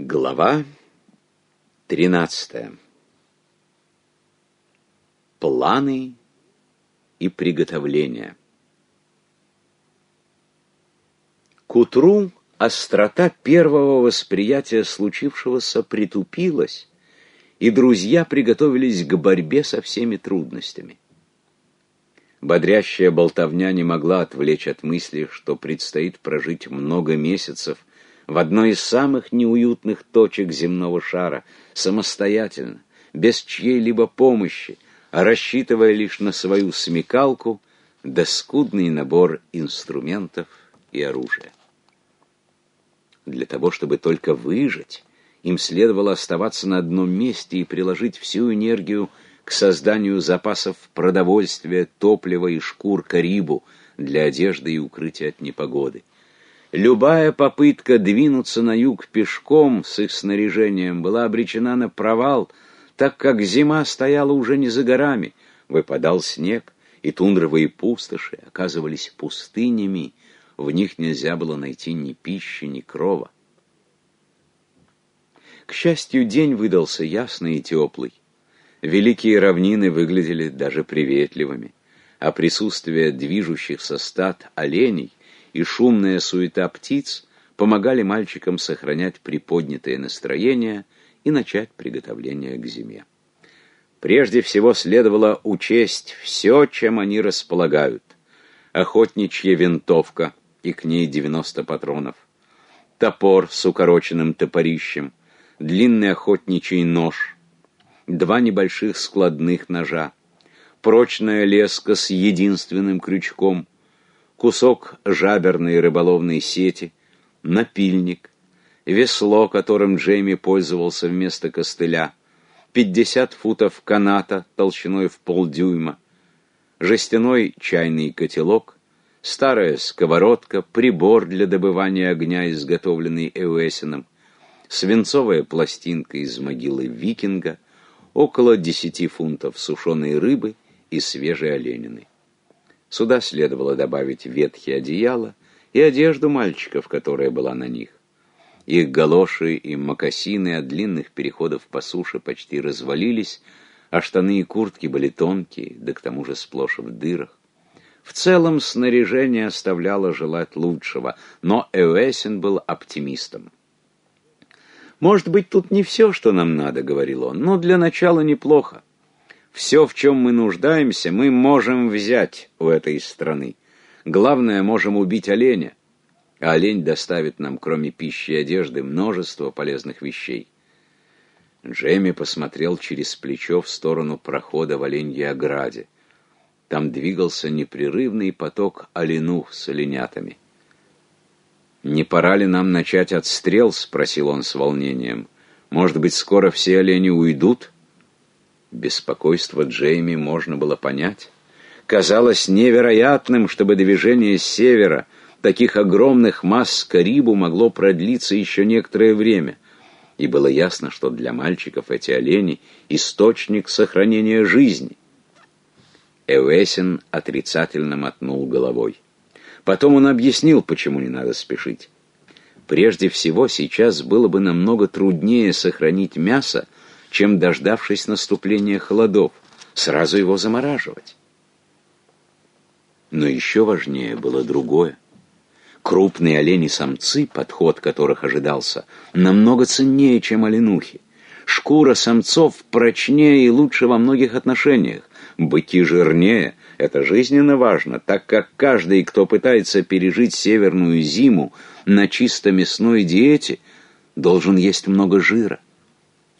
Глава 13. Планы и приготовления. К утру острота первого восприятия случившегося притупилась, и друзья приготовились к борьбе со всеми трудностями. Бодрящая болтовня не могла отвлечь от мысли, что предстоит прожить много месяцев в одной из самых неуютных точек земного шара, самостоятельно, без чьей-либо помощи, а рассчитывая лишь на свою смекалку да скудный набор инструментов и оружия. Для того, чтобы только выжить, им следовало оставаться на одном месте и приложить всю энергию к созданию запасов продовольствия, топлива и шкур карибу для одежды и укрытия от непогоды. Любая попытка двинуться на юг пешком с их снаряжением была обречена на провал, так как зима стояла уже не за горами, выпадал снег, и тундровые пустоши оказывались пустынями, в них нельзя было найти ни пищи, ни крова. К счастью, день выдался ясный и теплый. Великие равнины выглядели даже приветливыми, а присутствие движущихся стад оленей и шумная суета птиц помогали мальчикам сохранять приподнятое настроение и начать приготовление к зиме. Прежде всего следовало учесть все, чем они располагают. Охотничья винтовка и к ней 90 патронов, топор с укороченным топорищем, длинный охотничий нож, два небольших складных ножа, прочная леска с единственным крючком — кусок жаберной рыболовной сети, напильник, весло, которым Джейми пользовался вместо костыля, 50 футов каната толщиной в полдюйма, жестяной чайный котелок, старая сковородка, прибор для добывания огня, изготовленный Эуэсином, свинцовая пластинка из могилы викинга, около 10 фунтов сушеной рыбы и свежей оленины. Сюда следовало добавить ветхие одеяла и одежду мальчиков, которая была на них. Их галоши и мокасины от длинных переходов по суше почти развалились, а штаны и куртки были тонкие, да к тому же сплошь в дырах. В целом снаряжение оставляло желать лучшего, но Эуэсин был оптимистом. «Может быть, тут не все, что нам надо», — говорил он, — «но для начала неплохо. Все, в чем мы нуждаемся, мы можем взять у этой страны. Главное, можем убить оленя. А олень доставит нам, кроме пищи и одежды, множество полезных вещей. Джейми посмотрел через плечо в сторону прохода в оленьей ограде. Там двигался непрерывный поток оленух с оленятами. «Не пора ли нам начать отстрел?» — спросил он с волнением. «Может быть, скоро все олени уйдут?» Беспокойство Джейми можно было понять. Казалось невероятным, чтобы движение с севера таких огромных масс Карибу могло продлиться еще некоторое время. И было ясно, что для мальчиков эти олени — источник сохранения жизни. Эвесин отрицательно мотнул головой. Потом он объяснил, почему не надо спешить. Прежде всего, сейчас было бы намного труднее сохранить мясо, чем, дождавшись наступления холодов, сразу его замораживать. Но еще важнее было другое. Крупные олени-самцы, подход которых ожидался, намного ценнее, чем оленухи. Шкура самцов прочнее и лучше во многих отношениях. Быки жирнее — это жизненно важно, так как каждый, кто пытается пережить северную зиму на чисто мясной диете, должен есть много жира.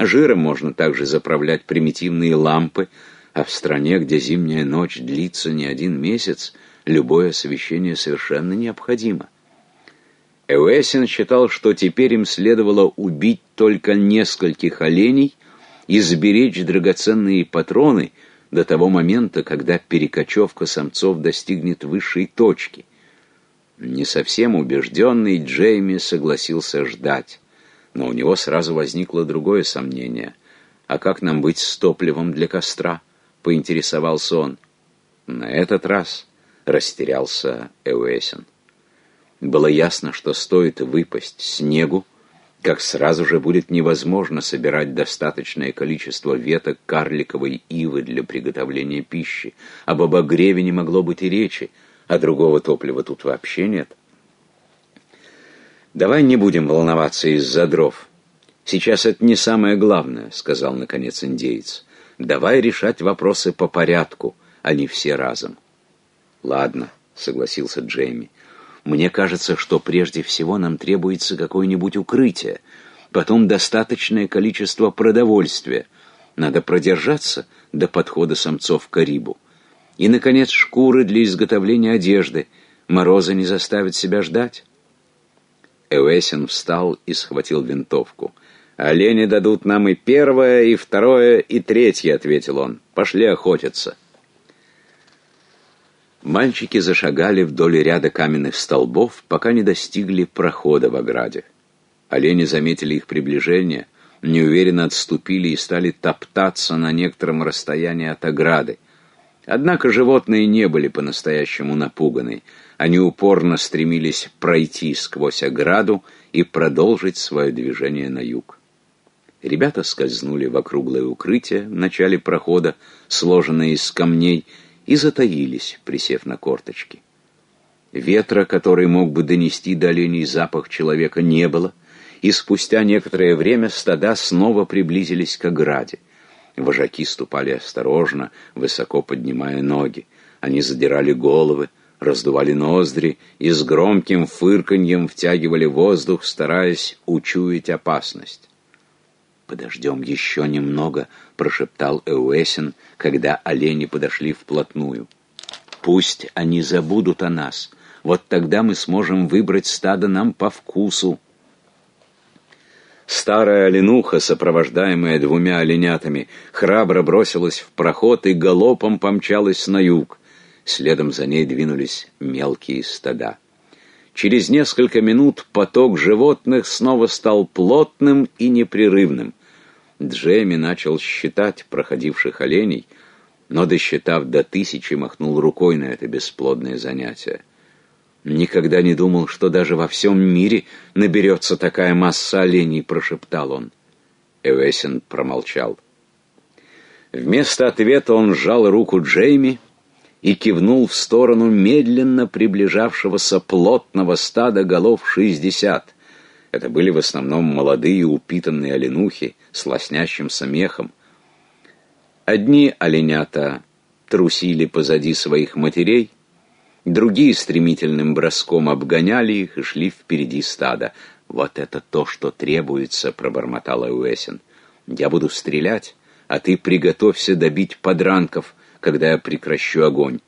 Жиром можно также заправлять примитивные лампы, а в стране, где зимняя ночь длится не один месяц, любое освещение совершенно необходимо. Эуэсин считал, что теперь им следовало убить только нескольких оленей и сберечь драгоценные патроны до того момента, когда перекочевка самцов достигнет высшей точки. Не совсем убежденный Джейми согласился ждать. Но у него сразу возникло другое сомнение. «А как нам быть с топливом для костра?» — поинтересовался он. На этот раз растерялся Эуэсин. Было ясно, что стоит выпасть снегу, как сразу же будет невозможно собирать достаточное количество веток карликовой ивы для приготовления пищи. Об обогреве не могло быть и речи, а другого топлива тут вообще нет. «Давай не будем волноваться из-за дров. Сейчас это не самое главное», — сказал наконец индеец. «Давай решать вопросы по порядку, а не все разом». «Ладно», — согласился Джейми. Мне кажется, что прежде всего нам требуется какое-нибудь укрытие, потом достаточное количество продовольствия. Надо продержаться до подхода самцов к Карибу. И, наконец, шкуры для изготовления одежды. Мороза не заставит себя ждать. Эуэсин встал и схватил винтовку. «Олени дадут нам и первое, и второе, и третье», — ответил он. «Пошли охотиться». Мальчики зашагали вдоль ряда каменных столбов, пока не достигли прохода в ограде. Олени заметили их приближение, неуверенно отступили и стали топтаться на некотором расстоянии от ограды. Однако животные не были по-настоящему напуганы. Они упорно стремились пройти сквозь ограду и продолжить свое движение на юг. Ребята скользнули в округлое укрытие в начале прохода, сложенное из камней, и затаились, присев на корточки. Ветра, который мог бы донести до оленей запах человека, не было, и спустя некоторое время стада снова приблизились к ограде. Вожаки ступали осторожно, высоко поднимая ноги. Они задирали головы, раздували ноздри и с громким фырканьем втягивали воздух, стараясь учуять опасность. «Подождем еще немного», — прошептал Эуэсин, когда олени подошли вплотную. «Пусть они забудут о нас. Вот тогда мы сможем выбрать стадо нам по вкусу». Старая оленуха, сопровождаемая двумя оленятами, храбро бросилась в проход и галопом помчалась на юг. Следом за ней двинулись мелкие стада. Через несколько минут поток животных снова стал плотным и непрерывным. Джейми начал считать проходивших оленей, но, досчитав до тысячи, махнул рукой на это бесплодное занятие. «Никогда не думал, что даже во всем мире наберется такая масса оленей», — прошептал он. Эвесин промолчал. Вместо ответа он сжал руку Джейми и кивнул в сторону медленно приближавшегося плотного стада голов шестьдесят — это были в основном молодые упитанные оленухи с лоснящимся мехом. Одни оленята трусили позади своих матерей, другие стремительным броском обгоняли их и шли впереди стада. «Вот это то, что требуется», — пробормотала Уэсин. «Я буду стрелять, а ты приготовься добить подранков, когда я прекращу огонь».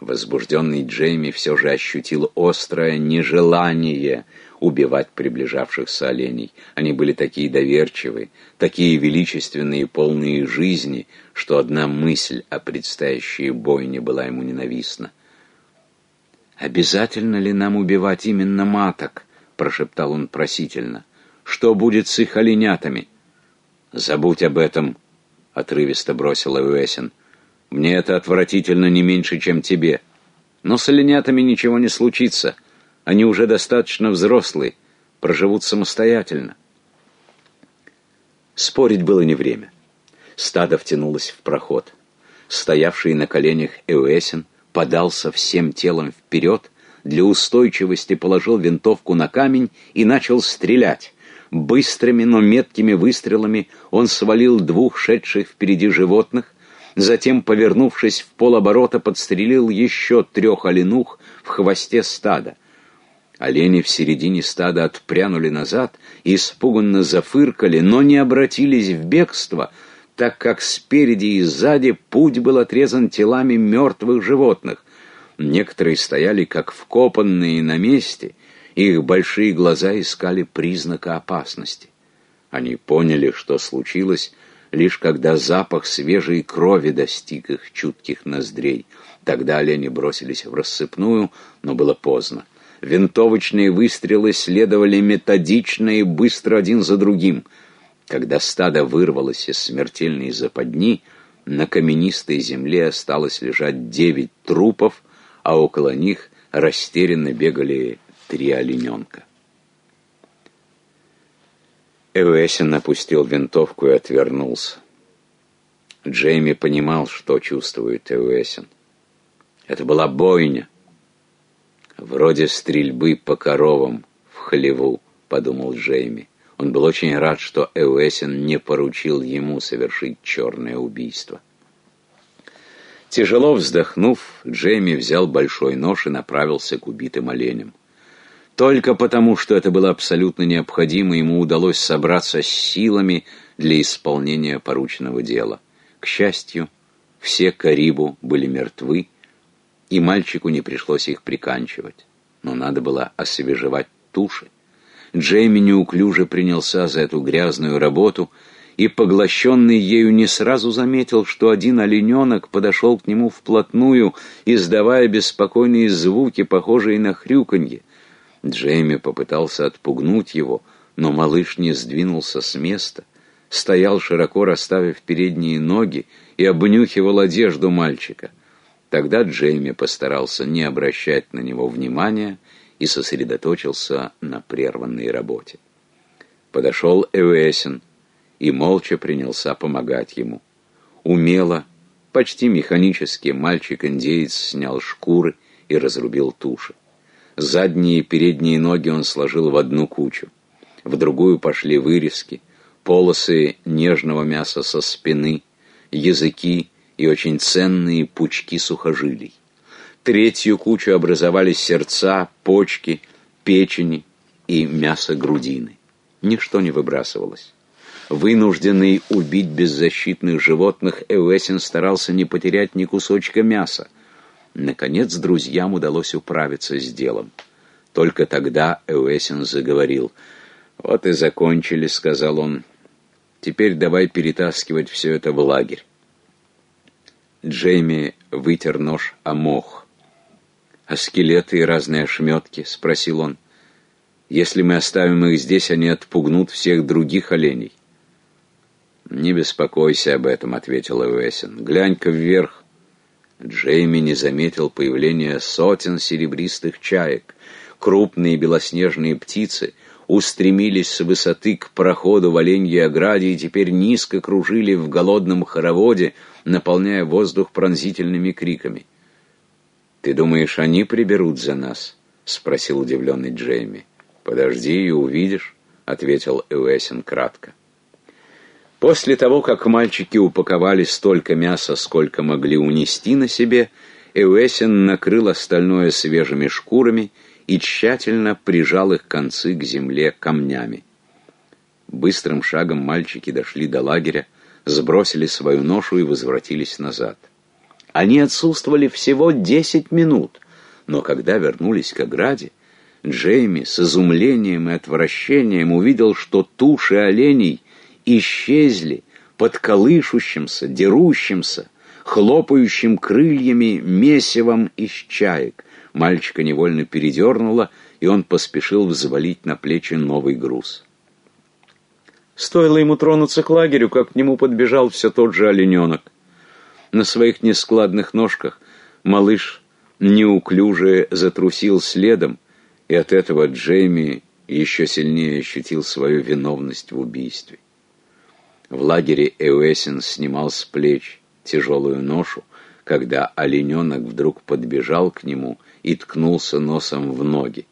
Возбужденный Джейми все же ощутил острое нежелание убивать приближавшихся оленей. Они были такие доверчивые, такие величественные и полные жизни, что одна мысль о предстоящей бойне была ему ненавистна. «Обязательно ли нам убивать именно маток?» — прошептал он просительно. «Что будет с их оленятами?» «Забудь об этом», — отрывисто бросила Уэсин. «Мне это отвратительно не меньше, чем тебе. Но с оленятами ничего не случится. Они уже достаточно взрослые, проживут самостоятельно. Спорить было не время. Стадо втянулось в проход. Стоявший на коленях Эуэсин подался всем телом вперед, для устойчивости положил винтовку на камень и начал стрелять. Быстрыми, но меткими выстрелами он свалил двух шедших впереди животных, затем, повернувшись в полоборота, подстрелил еще трех оленух в хвосте стада. Олени в середине стада отпрянули назад и испуганно зафыркали, но не обратились в бегство, так как спереди и сзади путь был отрезан телами мертвых животных. Некоторые стояли как вкопанные на месте, их большие глаза искали признака опасности. Они поняли, что случилось, лишь когда запах свежей крови достиг их чутких ноздрей. Тогда олени бросились в рассыпную, но было поздно. Винтовочные выстрелы следовали методично и быстро один за другим. Когда стадо вырвалось из смертельной западни, на каменистой земле осталось лежать девять трупов, а около них растерянно бегали три олененка. Эвесин опустил винтовку и отвернулся. Джейми понимал, что чувствует Эвесин. Это была бойня. Вроде стрельбы по коровам в хлеву, подумал Джейми. Он был очень рад, что Эуэсин не поручил ему совершить черное убийство. Тяжело вздохнув, Джейми взял большой нож и направился к убитым оленям. Только потому, что это было абсолютно необходимо, ему удалось собраться с силами для исполнения порученного дела. К счастью, все Карибу были мертвы, и мальчику не пришлось их приканчивать. Но надо было освежевать туши. Джейми неуклюже принялся за эту грязную работу и, поглощенный ею, не сразу заметил, что один олененок подошел к нему вплотную, издавая беспокойные звуки, похожие на хрюканье. Джейми попытался отпугнуть его, но малыш не сдвинулся с места, стоял широко расставив передние ноги и обнюхивал одежду мальчика. Тогда Джейми постарался не обращать на него внимания и сосредоточился на прерванной работе. Подошел Эвесин и молча принялся помогать ему. Умело, почти механически мальчик-индеец снял шкуры и разрубил туши. Задние и передние ноги он сложил в одну кучу. В другую пошли вырезки, полосы нежного мяса со спины, языки и очень ценные пучки сухожилий. Третью кучу образовали сердца, почки, печени и мясо грудины. Ничто не выбрасывалось. Вынужденный убить беззащитных животных, Эуэсин старался не потерять ни кусочка мяса. Наконец друзьям удалось управиться с делом. Только тогда Эуэсин заговорил. «Вот и закончили», — сказал он. «Теперь давай перетаскивать все это в лагерь». Джейми вытер нож о мох. «А скелеты и разные ошметки?» — спросил он. «Если мы оставим их здесь, они отпугнут всех других оленей». «Не беспокойся об этом», — ответил Эвесин. «Глянь-ка вверх». Джейми не заметил появления сотен серебристых чаек. Крупные белоснежные птицы устремились с высоты к проходу в оленьей ограде и теперь низко кружили в голодном хороводе, наполняя воздух пронзительными криками. «Ты думаешь, они приберут за нас?» — спросил удивленный Джейми. «Подожди и увидишь», — ответил Эуэсин кратко. После того, как мальчики упаковали столько мяса, сколько могли унести на себе, Эуэсин накрыл остальное свежими шкурами и тщательно прижал их концы к земле камнями. Быстрым шагом мальчики дошли до лагеря, сбросили свою ношу и возвратились назад. Они отсутствовали всего десять минут, но когда вернулись к ограде, Джейми с изумлением и отвращением увидел, что туши оленей исчезли под колышущимся, дерущимся, хлопающим крыльями месивом из чаек. Мальчика невольно передернуло, и он поспешил взвалить на плечи новый груз. Стоило ему тронуться к лагерю, как к нему подбежал все тот же олененок. На своих нескладных ножках малыш неуклюже затрусил следом, и от этого Джейми еще сильнее ощутил свою виновность в убийстве. В лагере Эуэсин снимал с плеч тяжелую ношу, когда олененок вдруг подбежал к нему и ткнулся носом в ноги.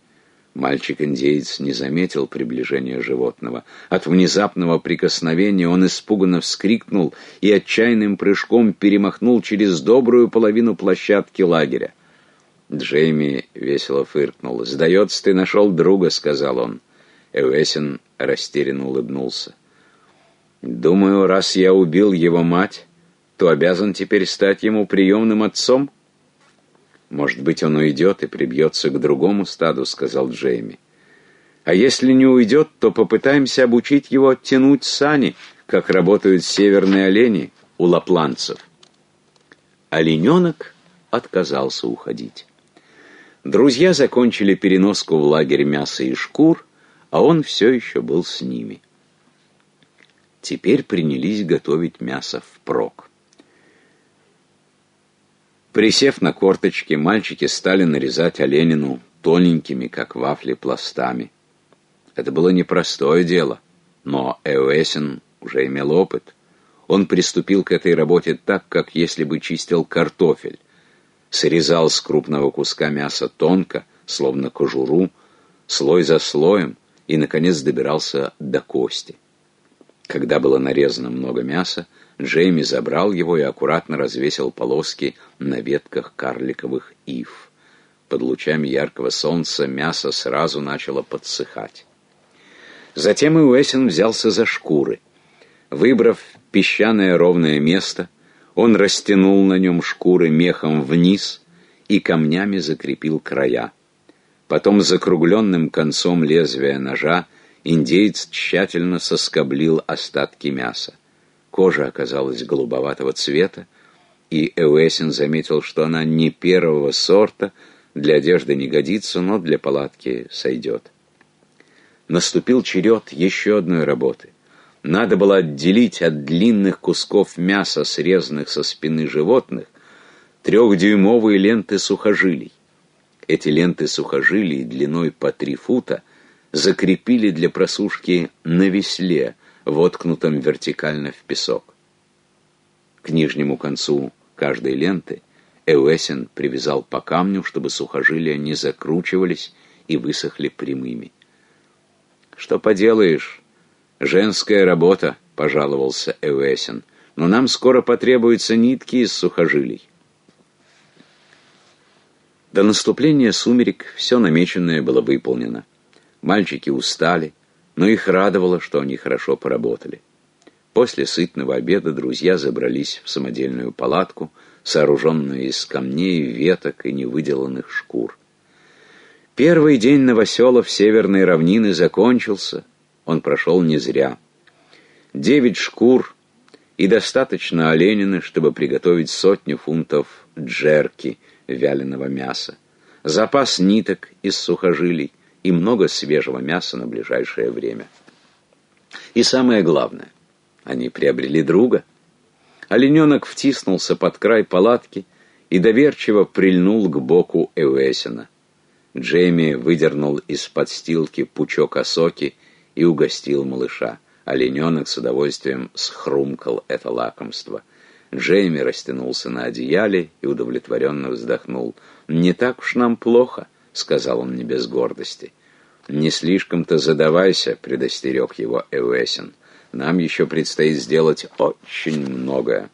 Мальчик-индеец не заметил приближения животного. От внезапного прикосновения он испуганно вскрикнул и отчаянным прыжком перемахнул через добрую половину площадки лагеря. Джейми весело фыркнул. «Сдается, ты нашел друга», — сказал он. Эвесин растерянно улыбнулся. «Думаю, раз я убил его мать, то обязан теперь стать ему приемным отцом?» «Может быть, он уйдет и прибьется к другому стаду», — сказал Джейми. «А если не уйдет, то попытаемся обучить его оттянуть сани, как работают северные олени у лапланцев». Олененок отказался уходить. Друзья закончили переноску в лагерь мяса и шкур, а он все еще был с ними. Теперь принялись готовить мясо впрок. Присев на корточки, мальчики стали нарезать оленину тоненькими, как вафли, пластами. Это было непростое дело. Но Эуэсин уже имел опыт. Он приступил к этой работе так, как если бы чистил картофель. Срезал с крупного куска мяса тонко, словно кожуру, слой за слоем, и, наконец, добирался до кости. Когда было нарезано много мяса, Джейми забрал его и аккуратно развесил полоски на ветках карликовых ив. Под лучами яркого солнца мясо сразу начало подсыхать. Затем и Уэсин взялся за шкуры. Выбрав песчаное ровное место, он растянул на нем шкуры мехом вниз и камнями закрепил края. Потом закругленным концом лезвия ножа индеец тщательно соскоблил остатки мяса. Кожа оказалась голубоватого цвета, и Эуэсин заметил, что она не первого сорта, для одежды не годится, но для палатки сойдет. Наступил черед еще одной работы. Надо было отделить от длинных кусков мяса, срезанных со спины животных, трехдюймовые ленты сухожилий. Эти ленты сухожилий длиной по три фута закрепили для просушки на весле, воткнутом вертикально в песок. К нижнему концу каждой ленты Эуэсин привязал по камню, чтобы сухожилия не закручивались и высохли прямыми. «Что поделаешь? Женская работа», — пожаловался Эуэсин. «Но нам скоро потребуются нитки из сухожилий». До наступления сумерек все намеченное было выполнено. Мальчики устали, но их радовало, что они хорошо поработали. После сытного обеда друзья забрались в самодельную палатку, сооруженную из камней, веток и невыделанных шкур. Первый день новоселов северной равнины закончился, он прошел не зря. Девять шкур и достаточно оленины, чтобы приготовить сотню фунтов джерки – вяленого мяса, запас ниток из сухожилий и много свежего мяса на ближайшее время. И самое главное, они приобрели друга. Олененок втиснулся под край палатки и доверчиво прильнул к боку Эуэсина. Джейми выдернул из подстилки пучок осоки и угостил малыша. Олененок с удовольствием схрумкал это лакомство. Джейми растянулся на одеяле и удовлетворенно вздохнул. «Не так уж нам плохо», — сказал он не без гордости. «Не слишком-то задавайся», — предостерег его Эуэсин. «Нам еще предстоит сделать очень многое».